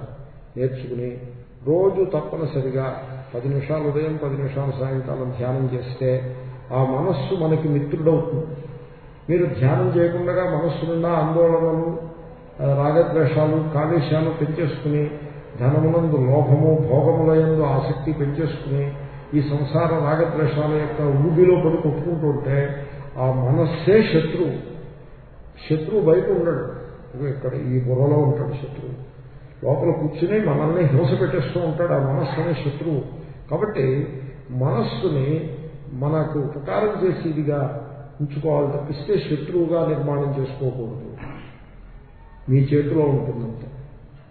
నేర్చుకుని రోజు తప్పనిసరిగా పది నిమిషాలు ఉదయం పది నిమిషాలు సాయంకాలం ధ్యానం చేస్తే ఆ మనస్సు మనకి మిత్రుడవుతుంది. మీరు ధ్యానం చేయకుండా మనస్సు నిండా ఆందోళనలు రాగద్వేషాలు కావేశాలు పెంచేసుకుని ధనమునందు లోభము భోగములయందు ఆసక్తి పెంచేసుకుని ఈ సంసార రాగద్వేషాల యొక్క ఊబిలో పడి కొట్టుకుంటుంటే ఆ మనస్సే శత్రువు. శత్రువు బయట ఉండడు. ఇక్కడ ఈ బుర్రలో ఉంటాడు శత్రువు. లోపల కూర్చుని మనల్ని హింస పెట్టేస్తూ ఉంటాడు ఆ మనస్సు అనే శత్రువు. కాబట్టి మనస్సుని మనకు ఉపకారం చేసేదిగా ఉంచుకోవాలి తప్పిస్తే శత్రువుగా నిర్మాణం చేసుకోకూడదు. మీ చేతిలో ఉంటుందంత.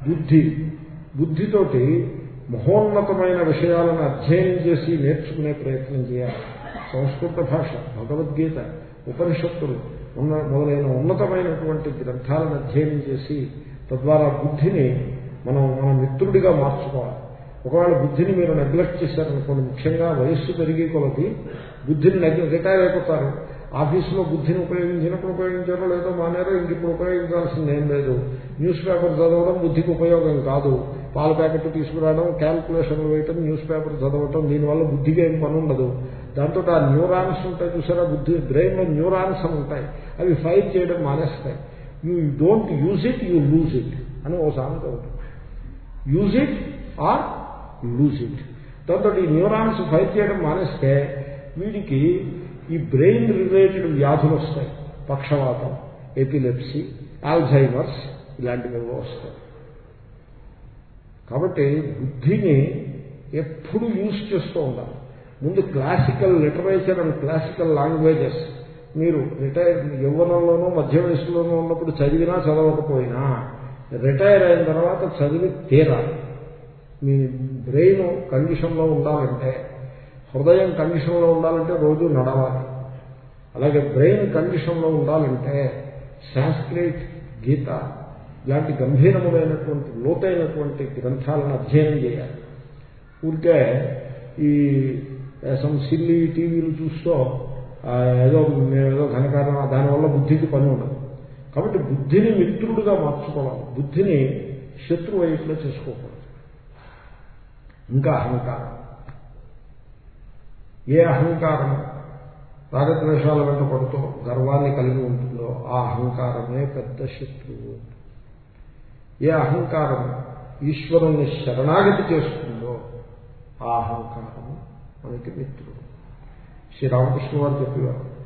బుద్ధి. బుద్ధితోటి మహోన్నతమైన విషయాలను అధ్యయనం చేసి నేర్చుకునే ప్రయత్నం చేయాలి. సంస్కృత భాష భగవద్గీత ఉపనిషత్తులు ఉన్న మొదలైన ఉన్నతమైనటువంటి గ్రంథాలను అధ్యయనం చేసి తద్వారా బుద్ధిని మనం మన మిత్రుడిగా మార్చుకోవాలి. ఒకవేళ బుద్ధిని మీరు నెగ్లెక్ట్ చేశారనుకోండి ముఖ్యంగా వయస్సు పెరిగి కొలది బుద్ధిని రిటైర్ అయిపోతారు. ఆఫీసులో బుద్ధిని ఉపయోగించినప్పుడు ఉపయోగించారో లేదో మానేరో ఇంక ఇప్పుడు ఉపయోగించాల్సింది ఏం లేదు. న్యూస్ పేపర్ చదవడం బుద్ధికి ఉపయోగం కాదు. పాల ప్యాకెట్ తీసుకురావడం క్యాల్కులేషన్లు వేయటం న్యూస్ పేపర్ చదవటం దీనివల్ల బుద్ధిగా ఏం పని ఉండదు దాంతో ఆ న్యూరాన్స్ ఉంటాయి చూసారా? బుద్ధి బ్రెయిన్లో న్యూరాన్స్ అని ఉంటాయి. అవి ఫైర్ చేయడం మానేస్తాయి. You don't use it you lose it అని ఓ సామెత ఉంటుంది. Use it or lose it. దాంతో ఈ న్యూరాన్స్ ఫైర్ చేయడం మానేస్తే వీడికి ఈ బ్రెయిన్ రిలేటెడ్ వ్యాధులు వస్తాయి. పక్షవాతం ఎపిలెప్సీ ఆల్జైమర్స్ ఇలాంటివి వస్తాయి. కాబట్టి బుద్ధిని ఎప్పుడు యూజ్ చేస్తూ ఉండాలి. ముందు classical literature and classical languages మీరు రిటైర్ యవ్వనంలోనూ మధ్య వయసులోనూ ఉన్నప్పుడు చదివినా చదవకపోయినా రిటైర్ అయిన తర్వాత చదివి తీరాలి. మీ బ్రెయిన్ కండిషన్లో ఉండాలంటే హృదయం కండిషన్లో ఉండాలంటే రోజు నడవాలి. అలాగే బ్రెయిన్ కండిషన్లో ఉండాలంటే సాంస్క్రిట్ గీత ఇలాంటి గంభీరములైనటువంటి లోతైనటువంటి గ్రంథాలను అధ్యయనం చేయాలి. ఊరికే ఈ సమ్ సిల్లి టీవీలు చూస్తూ ఏదో ఏదో ఘనకారణ దానివల్ల బుద్ధికి పని ఉండదు. కాబట్టి బుద్ధిని మిత్రుడుగా మార్చుకోవాలి. బుద్ధిని శత్రు వైపులో చేసుకోకూడదు. ఇంకా అహంకారం. ఏ అహంకారం రాగద్వేషాల వెంట పడుతూ గర్వాన్ని కలిగి ఉంటుందో ఆ అహంకారమే పెద్ద శత్రువు. ఏ అహంకారం ఈశ్వరుణ్ణి శరణాగతి చేస్తుందో ఆ అహంకారము మనకి మిత్రుడు. శ్రీరామకృష్ణ వారు చెప్పేవారు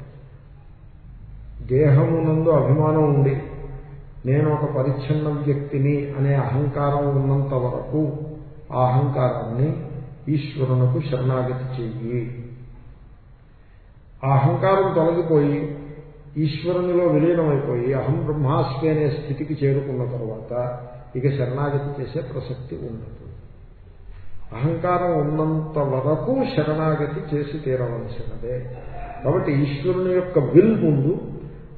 దేహమునందు అభిమానం ఉండి నేను ఒక పరిచ్ఛిన్న వ్యక్తిని అనే అహంకారం ఉన్నంత వరకు ఆ అహంకారాన్ని ఈశ్వరునకు శరణాగతి చెయ్యి. ఆ అహంకారం తొలగిపోయి ఈశ్వరునిలో విలీనమైపోయి అహం బ్రహ్మాస్మి అనే స్థితికి చేరుకున్న తర్వాత ఇక శరణాగతి చేసే ప్రసక్తి ఉండదు. అహంకారం ఉన్నంత వరకు శరణాగతి చేసి తీరవలసినదే. కాబట్టి ఈశ్వరుని యొక్క విల్ ముందు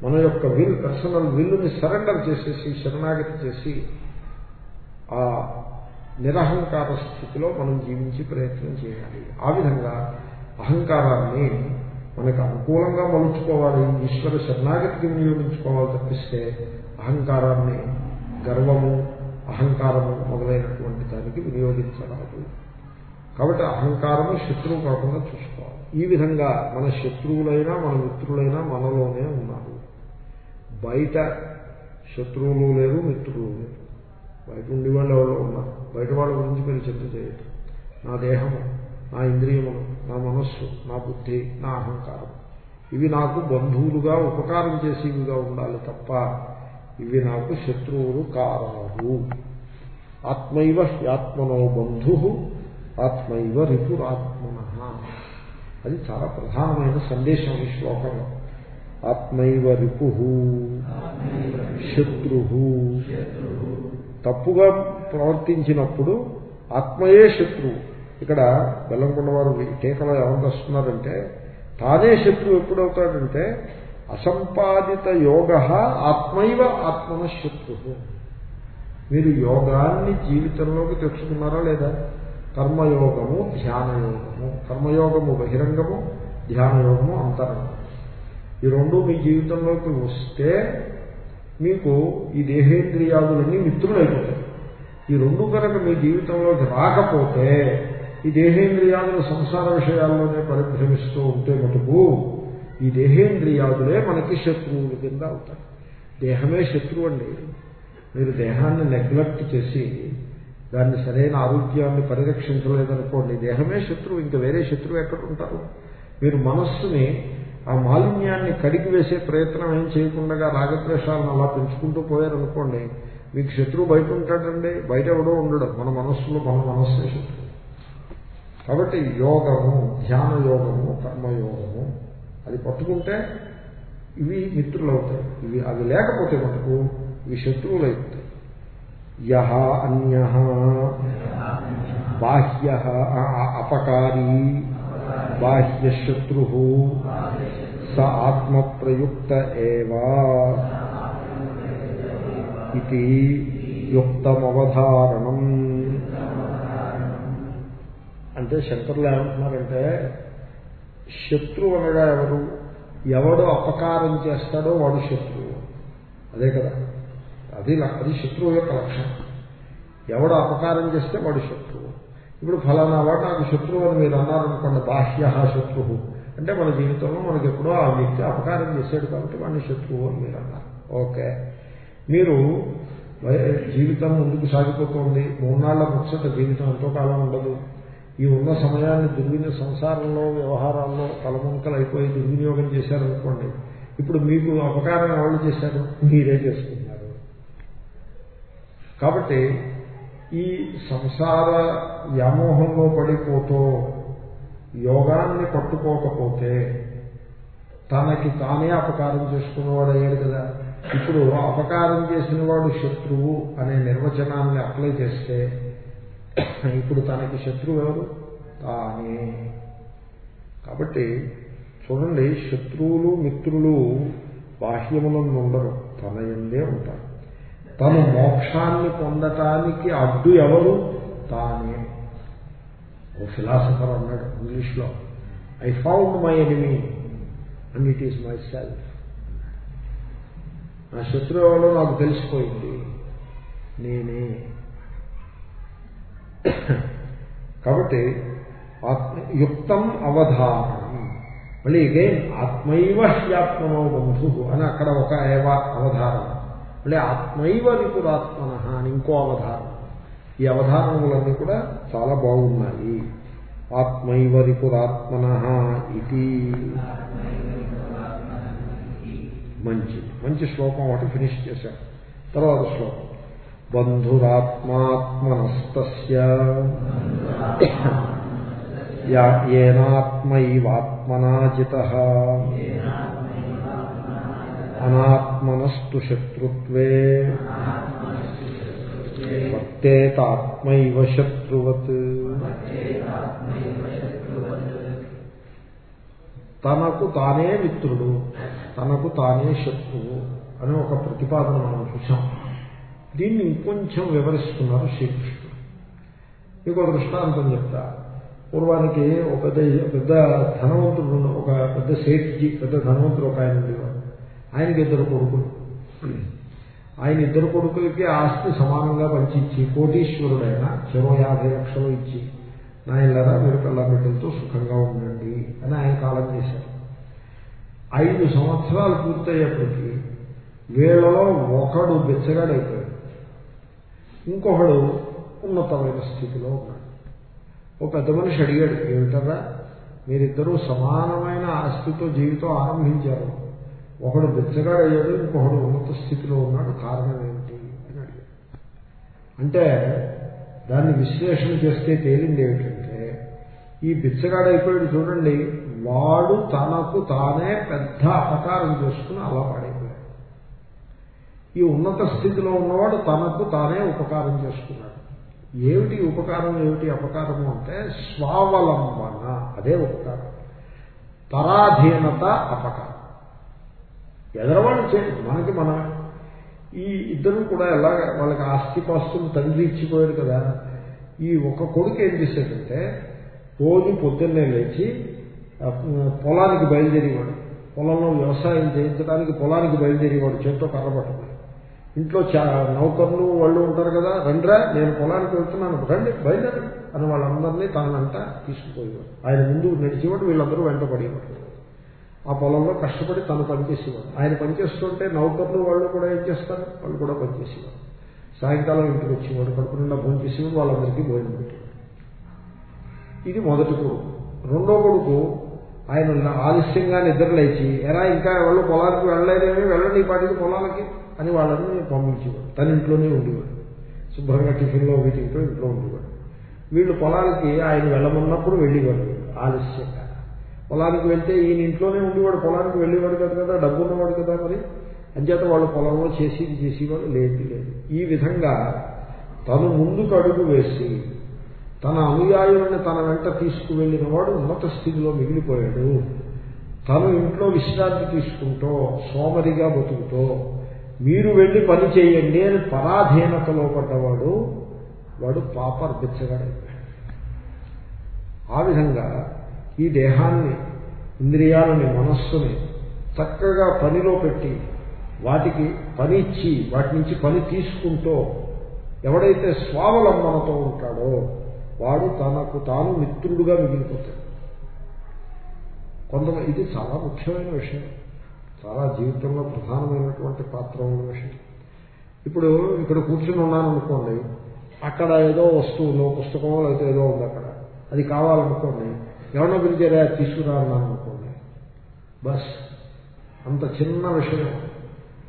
మన యొక్క విల్ పర్సనల్ విల్లుని సరెండర్ చేసేసి శరణాగతి చేసి ఆ నిరహంకార స్థితిలో మనం జీవించి ప్రయత్నం చేయాలి. ఆ విధంగా అహంకారాన్ని మనకు అనుకూలంగా మలుచుకోవాలి. ఈశ్వర శరణాగతికి వినియోగించుకోవాలి తప్పిస్తే అహంకారాన్ని గర్వము అహంకారము మొదలైనటువంటి దానికి వినియోగించడం కాబట్టి అహంకారము శత్రువు కాకుండా చూసుకోవాలి. ఈ విధంగా మన శత్రువులైనా మన మిత్రులైనా మనలోనే ఉన్నారు. బయట శత్రువులు లేరు మిత్రులు లేరు. బయట ఉండేవాళ్ళు ఎవరో ఉన్నారు. బయట వాళ్ళ గురించి మీరు చింత చేయదు నా దేహము నా ఇంద్రియములు నా మనస్సు నా బుద్ధి నా అహంకారం. ఇవి నాకు బంధువులుగా ఉపకారం చేసేవిగా ఉండాలి తప్ప ఇవి నాకు శత్రువులు కారాదు ఆత్మైవ హ్యాత్మనో బంధు ఆత్మైవ రిపురాత్మన అది చాలా ప్రధానమైన సందేశం ఈ శ్లోకంలో ఆత్మైవ రిపు. శత్రు. తప్పుగా ప్రవర్తించినప్పుడు ఆత్మయే శత్రువు. ఇక్కడ బెల్లంకొండ వారు టీకలో ఎవరు తానే శత్రువు ఎప్పుడవుతాడంటే అసంపాదిత యోగ ఆత్మైవ ఆత్మన శత్రు మీరు యోగాన్ని జీవితంలోకి తెచ్చుకున్నారా లేదా? కర్మయోగము ధ్యానయోగము. కర్మయోగము బహిరంగము ధ్యానయోగము అంతరంగము ఈ రెండు మీ జీవితంలోకి వస్తే మీకు ఈ దేహేంద్రియాదులన్నీ మిత్రులైపోతాయి. ఈ రెండు కనుక మీ జీవితంలోకి రాకపోతే ఈ దేహేంద్రియాదులు సంసార విషయాల్లోనే పరిభ్రమిస్తూ ఉంటే మటుకు ఈ దేహేంద్రియాదులే మనకి శత్రువులు కింద అవుతాయి. దేహమే శత్రువు అండి. మీరు దేహాన్ని నెగ్లెక్ట్ చేసి దాన్ని సరైన ఆరోగ్యాన్ని పరిరక్షించలేదనుకోండి. దేహమే శత్రువు ఇంకా వేరే శత్రువు ఎక్కడ ఉంటారు మీరు మనస్సుని ఆ మాలిన్యాన్ని కడిగి వేసే ప్రయత్నం ఏం చేయకుండా రాగద్వేషాలను అలా పెంచుకుంటూ పోయారనుకోండి మీకు శత్రువు బయట ఉంటాడండి బయట ఎవడో ఉండడం. మన మనస్సులో మన మనస్సే శత్రువు. కాబట్టి యోగము ధ్యాన యోగము కర్మయోగము అది పట్టుకుంటే ఇవి మిత్రులు అవుతాయి ఇవి అవి లేకపోతే మటుకు ఇవి శత్రువులు యహ అన్య బాహ్య అపకారీ బాహ్యశత్రు స ఆత్మప్రయుక్త ఏవా ఇది యుక్తమవధారణం అంటే శంకరులు ఏమంటున్నారంటే శత్రువు అనగా ఎవరు? ఎవడు అపకారం చేస్తాడో వాడు శత్రువు. అదే కదా. అది అది శత్రువు యొక్క లక్షణం. ఎవడు అపకారం చేస్తే వాడు శత్రువు. ఇప్పుడు ఫలానా వాడు నాకు శత్రువు అని మీరు అన్నారనుకోండి బాహ్య శత్రువు. అంటే మన జీవితంలో మనకి ఎప్పుడో ఆ వ్యక్తి అపకారం చేశాడు కాబట్టి వాడిని శత్రువు అని మీరు అన్నారు. ఓకే. మీరు జీవితం ముందుకు సాగిపోతుంది. మూన్నాళ్ళ ముచ్చట జీవితం ఎంతో కాలం ఉండదు. ఈ ఉన్న సమయాన్ని దుర్వినియోగ సంసారంలో వ్యవహారాల్లో తలముంకలు అయిపోయి దుర్వినియోగం చేశారనుకోండి ఇప్పుడు మీకు అపకారం ఎవరు చేశారు? మీరే చేసుకుంటారు. కాబట్టి ఈ సంసార వ్యామోహంలో పడిపోతూ యోగాన్ని పట్టుకోకపోతే తనకి తానే అపకారం చేసుకున్నవాడు అయ్యాడు కదా. ఇప్పుడు అపకారం చేసిన వాడు శత్రువు అనే నిర్వచనాన్ని అప్లై చేస్తే ఇప్పుడు తనకి శత్రువు ఎవరు? తానే. కాబట్టి చూడండి శత్రువులు మిత్రులు బాహ్యములను ఉండరు తన ఎందే ఉంటారు. తను మోక్షాన్ని పొందటానికి అడ్డు ఎవరు? తానే. ఓ ఫిలాసఫర్ అన్నాడు ఇంగ్లీష్లో. I found my enemy and it is myself నా శత్రువు ఎవరో నాకు తెలిసిపోయింది. నేనే. కాబట్టి ఆత్మ యుక్తం అవధానం మళ్ళీ ఇదే ఆత్మైవ హ్యాత్మనో బంధు అని అక్కడ ఒక ఏవ అవధారం మళ్ళీ ఆత్మైవ విపురాత్మన అని ఇంకో అవధారం. ఈ అవధానములన్నీ కూడా చాలా బాగున్నాయి. ఆత్మైవ రిపురాత్మన ఇది. మంచి మంచి శ్లోకం ఒకటి ఫినిష్ చేశాం. తర్వాత శ్లోకం. బంధురాత్మాత్మనస్త ఏనాత్మైవాత్మనాజిత. అనాత్మనస్తు శత్రుత్వే. వర్తేతాత్మైవ శత్రువత్. తనకు తానే మిత్రుడు తనకు తానే శత్రువు అని ఒక ప్రతిపాదన మనం చూసాం దీన్ని ఇంకొంచెం వివరిస్తున్నారు శ్రీకృష్ణుడు. మీకు ఒక దృష్టాంతం చెప్తా. పూర్వానికి ఒక పెద్ద పెద్ద ధనవంతుడు ఒక పెద్ద సేట్జీ పెద్ద ధనవంతుడు ఒక ఆయన ఉండేవాడు. ఆయనకి ఇద్దరు కొడుకులు. ఆయన ఇద్దరు కొడుకులకి ఆస్తి సమానంగా పంచిచ్చి కోటీశ్వరుడైన చెరో యాభై లక్షలు ఇచ్చి నాయనలరా మీరు పిల్లబిడ్డలతో సుఖంగా ఉండండి అని ఆయన కాలం చేశారు. ఐదు సంవత్సరాలు పూర్తయ్యేప్పటికీ వీళ్ళలో ఒకడు బెచ్చగాడైపోయాడు. ఇంకొకడు ఉన్నతమైన స్థితిలో ఉన్నాడు. ఓ పెద్ద మనిషి అడిగాడు ఏమిటరా మీరిద్దరూ సమానమైన ఆస్తితో జీవితం ఆరంభించారు. ఒకడు బెచ్చగాడయ్యాడు ఇంకొకడు ఉన్నత స్థితిలో ఉన్నాడు. కారణం ఏమిటి అని అడిగాడు. అంటే దాన్ని విశ్లేషణ చేస్తే తేలింది ఏమిటంటే ఈ బిచ్చగాడైపోయాడు చూడండి వాడు తనకు తానే పెద్ద అపకారం చేసుకుని అలా పాడైపోయాడు. ఈ ఉన్నత స్థితిలో ఉన్నవాడు తనకు తానే ఉపకారం చేసుకున్నాడు. ఏమిటి ఉపకారం ఏమిటి అపకారము అంటే స్వావలంబన అదే ఉపకారం. పరాధీనత అపకారం. ఎదరవాళ్ళు చే మనకి మన ఈ ఇద్దరు కూడా ఎలాగ వాళ్ళకి ఆస్తిపాస్తులు తండ్రి ఇచ్చిపోయాడు కదా. ఈ ఒక కొడుకు ఏం చేశాడంటే రోజు పొద్దున్నే లేచి పొలానికి బయలుదేరేవాడు. పొలంలో వ్యవసాయం చేయించడానికి పొలానికి బయలుదేరేవాడు. చేతితో కర్రబట్టుకుని ఇంట్లో చా నౌకర్లు వాళ్ళు ఉంటారు కదా రండ్రా నేను పొలానికి వెళ్తున్నాను. రండి బయలుదేరండి అని వాళ్ళందరినీ తనంతా తీసుకుపోయేవాడు. ఆయన ముందు నడిచేవాడు వీళ్ళందరూ వెంట పడేవాడు ఆ పొలంలో కష్టపడి తను పనిచేసేవాడు. ఆయన పనిచేస్తుంటే నౌకర్లు వాళ్ళు కూడా ఏం చేస్తారు? వాళ్ళు కూడా పనిచేసేవాడు సాయంకాలం ఇంటికి వచ్చేవాడు కడుపు నిండా భోజనం చేసేవాడు వాళ్ళందరికీ భోజనం పెట్టేవాడు. ఇది మొదటి కొడుకు. రెండో కొడుకు ఆయన ఆలస్యంగా నిద్రలేచి ఎరా ఇంకా ఎవరు పొలానికి వెళ్ళలేదేమి? వెళ్ళండి ఈ పాటికి పొలాలకి అని వాళ్ళని పంపించేవాడు. తన ఇంట్లోనే ఉండేవాడు. శుభ్రంగా టిఫిన్లో వీటింట్లో ఇంట్లో ఉండేవాడు. వీళ్ళు పొలాలకి ఆయన వెళ్ళమన్నప్పుడు వెళ్ళేవాడు ఆలస్యంగా. పొలానికి వెళ్తే ఈయన ఇంట్లోనే ఉండేవాడు పొలానికి వెళ్ళేవాడు కదా కదా డబ్బు ఉన్నవాడు కదా మరి. అంచేత వాళ్ళు పొలంలో చేసేది చేసేవాడు లేదు లేదు. ఈ విధంగా తను ముందుకు అడుగు వేసి తన అనుయాయులను తన వెంట తీసుకువెళ్ళిన వాడు ఉన్నత స్థితిలో మిగిలిపోయాడు. తను ఇంట్లో విశ్రాంతి తీసుకుంటూ సోమరిగా బతుకుతో మీరు వెళ్ళి పని చేయండి అని పరాధీనతలో పడ్డవాడు వాడు పాపర్ బిచ్చగాడైపోయాడు ఆ విధంగా ఈ దేహాన్ని ఇంద్రియాలని మనస్సుని చక్కగా పనిలో పెట్టి వాటికి పని ఇచ్చి వాటి నుంచి పని తీసుకుంటూ ఎవడైతే స్వావలంబనతో ఉంటాడో వాడు తనకు తాను మిత్రుడుగా మిగిలిపోతాడు. కొందరు ఇది చాలా ముఖ్యమైన విషయం. చాలా జీవితంలో ప్రధానమైనటువంటి పాత్ర ఉన్న విషయం. ఇప్పుడు ఇక్కడ కూర్చుని ఉన్నాను అనుకోండి అక్కడ ఏదో వస్తువులో పుస్తకమో లేకపోతే ఏదో ఉంది అక్కడ. అది కావాలనుకోండి ఎవరినో పిలిచారా తీసుకురా అన్నాను అనుకోండి. బస్ అంత చిన్న విషయం.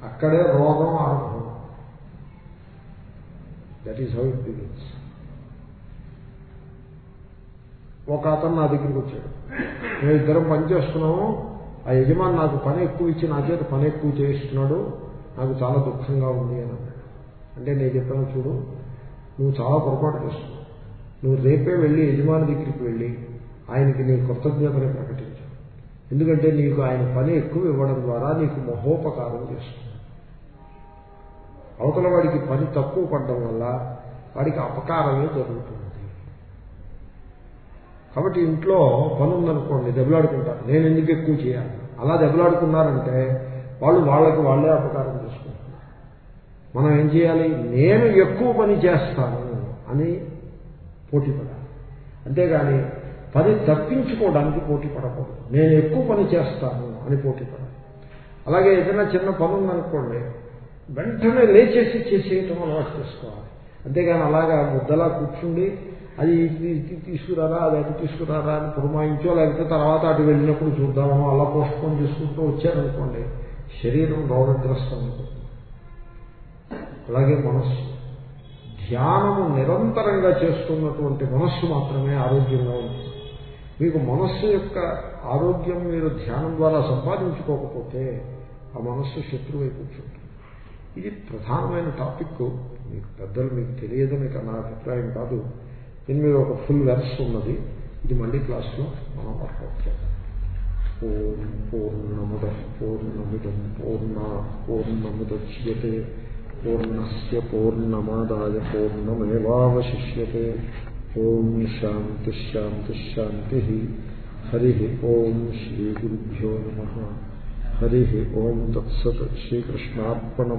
అక్కడే రోగం ఆరంభం. That is how it begins ఒక అతను నా దగ్గరికి వచ్చాడు. మేము ఇద్దరం పని చేస్తున్నాము. ఆ యజమాని నాకు పని ఎక్కువ ఇచ్చి నా చేత పని ఎక్కువ చేయిస్తున్నాడు. నాకు చాలా దుఃఖంగా ఉంది అని అంటే నేను చెప్పాను చూడు నువ్వు చాలా పొరపాటు చేస్తున్నావు. నువ్వు రేపే వెళ్ళి యజమాని దగ్గరికి వెళ్ళి ఆయనకి నీ కృతజ్ఞతని ప్రకటించు. ఎందుకంటే నీకు ఆయన పని ఎక్కువ ఇవ్వడం ద్వారా నీకు మహోపకారం చేస్తుంది. అవతల వాడికి పని తక్కువ పడడం వల్ల వాడికి అపకారమే జరుగుతుంది. కాబట్టి ఇంట్లో పని ఉందనుకోండి దెబ్బలాడుకుంటారు. నేను ఎందుకు ఎక్కువ చేయాలి? అలా దెబ్బలాడుకున్నారంటే వాళ్ళు వాళ్ళకి వాళ్ళే అపకారం చేసుకుంటారు. మనం ఏం చేయాలి? నేను ఎక్కువ పని చేస్తాను అని పోటీ పడాలి. అంతేగాని పని తప్పించుకోవడానికి పోటీ పడకూడదు. నేను ఎక్కువ పని చేస్తాను అని పోటీ పడాలి అలాగే ఏదైనా చిన్న పని ఉందనుకోండి వెంటనే లేచేసి చేసేయటం అలవాటు చేసుకోవాలి. అంతేగాని అలాగా ముద్దలా కూర్చుండి అది ఇది తీసుకురారా అది అటు తీసుకురారా అని పురమాయించో లేకపోతే తర్వాత అటు వెళ్ళినప్పుడు చూద్దామో అలా పోస్ట్పోన్ చేసుకుంటూ వచ్చారనుకోండి శరీరం రోగగ్రస్తం అవుతుంది. అలాగే మనస్సు. ధ్యానము నిరంతరంగా చేస్తున్నటువంటి మనస్సు మాత్రమే ఆరోగ్యంగా ఉంటుంది. మీకు మనస్సు యొక్క ఆరోగ్యం మీరు ధ్యానం ద్వారా సంపాదించుకోకపోతే ఆ మనస్సు శత్రువై కూర్చుంటుంది. ఇది ప్రధానమైన టాపిక్. మీకు పెద్దలు మీకు తెలియదని నా అభిప్రాయం కాదు. దీని మీద ఒక ఫుల్ వెర్స్ ఉన్నది. ఇది మళ్ళీ క్లాస్లో మనం వర్కౌట్ చేద్దాం. ఓం పూర్ణముద పూర్ణమిదం పూర్ణ పూర్ణముద్యతే. పూర్ణస్ పూర్ణమాదాయ పూర్ణమేవాశిష్యే ఓం శాంతి శాంతి శాంతి హరి ఓం శ్రీ గురుభ్యో నమ హరి ఓం తత్సత్ శ్రీకృష్ణార్పణ